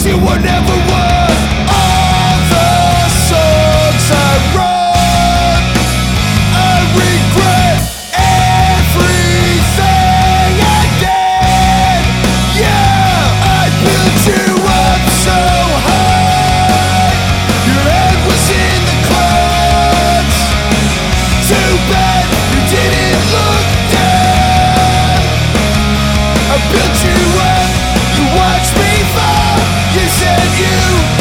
wish you were never worth all the songs I wrote. I regret everything I did. Yeah, I built you up so high. Your head was in the clouds. Too bad you didn't look down. I built you up. You watched you.